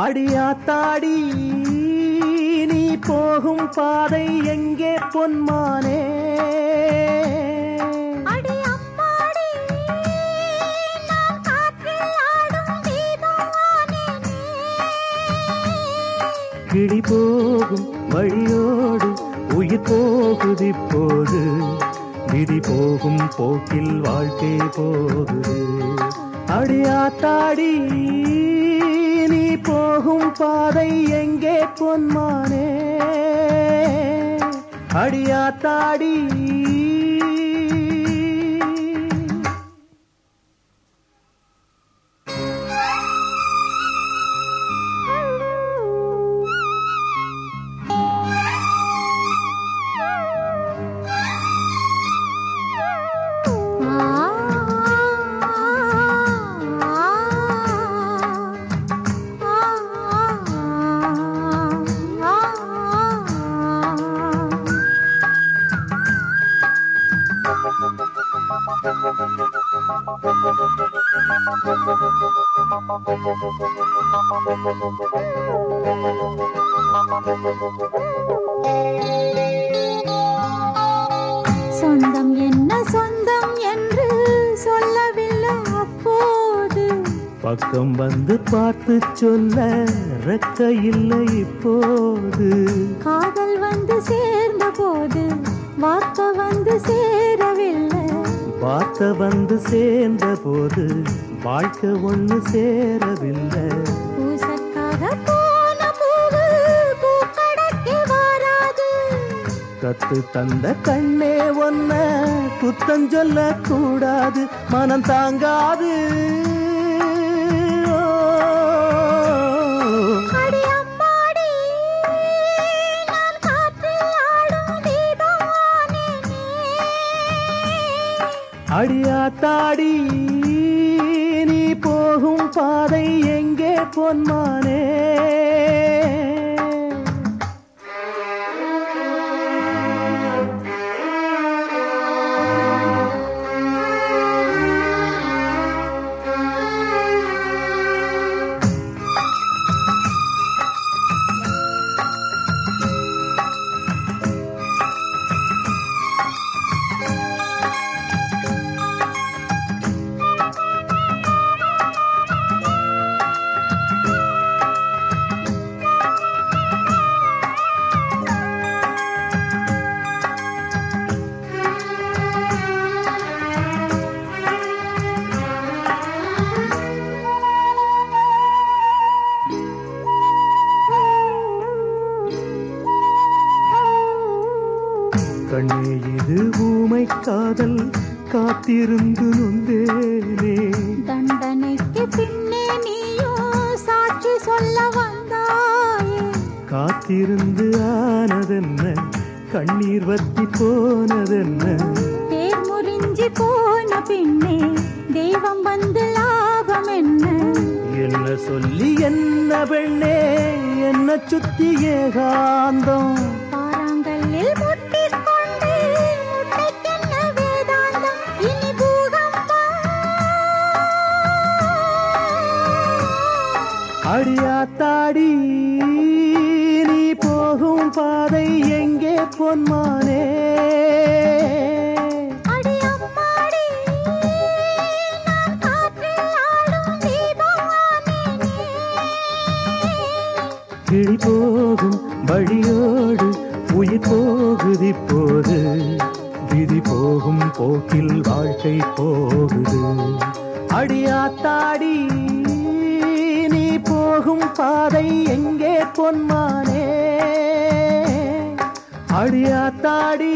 அடியாத்தாடி நீ போகும் பாதை எங்கே பொன்மானே? கிளி போகும் வழியோடு உயிர் போகுது இப்போது. விதி போகும் போக்கில் வாழ்க்கை போகுது. அடியாத்தாடி போகும் பாதை எங்கே பொன்மானே? அடியாத்தாடி சொந்தம் என்ன சொந்தம் என்று சொல்லவில்லை அப்போது. பக்கம் வந்து பார்த்து சொல்ல ரெக்க இல்லை இப்போது. காதல் பார்த்த வந்து சேர்ந்த போது வாழ்க்கை ஒண்ணு சேரவில்லை. கத்து தந்த கண்ணே ஒன்ன குத்தம் சொல்ல கூடாது மனம் தாங்காது. அடியாத்தாடி நீ போகும் பாதை எங்கே பொன்மானே? கண்ணே இது ஊமை காதல். காத்திருந்து நொந்தேனே. தண்டனைக்கு பின்னே நீயோ சாட்சி சொல்ல வந்தாயே. காத்திருந்து ஆனதென்ன? கண்ணீர் வத்தி போனதென்ன? தேர் முறிஞ்சி போன பின்னே தெய்வம் வந்து லாபம் என்ன? என்ன சொல்லி என்ன பெண்ணே? என்ன சுத்தி ஏகாந்தம். பாறாங்கல்லில் அடியாத்தாடி நீ போகும் பாதை எங்கே பொன்மானே? கிளி போகும் வழியோடு உயிர் போகுது இப்போது. விதி போகும் போக்கில் வாழ்க்கை போகுது. அடியாத்தாடி பாதை எங்கே பொன்மானே? அடியாத்தாடி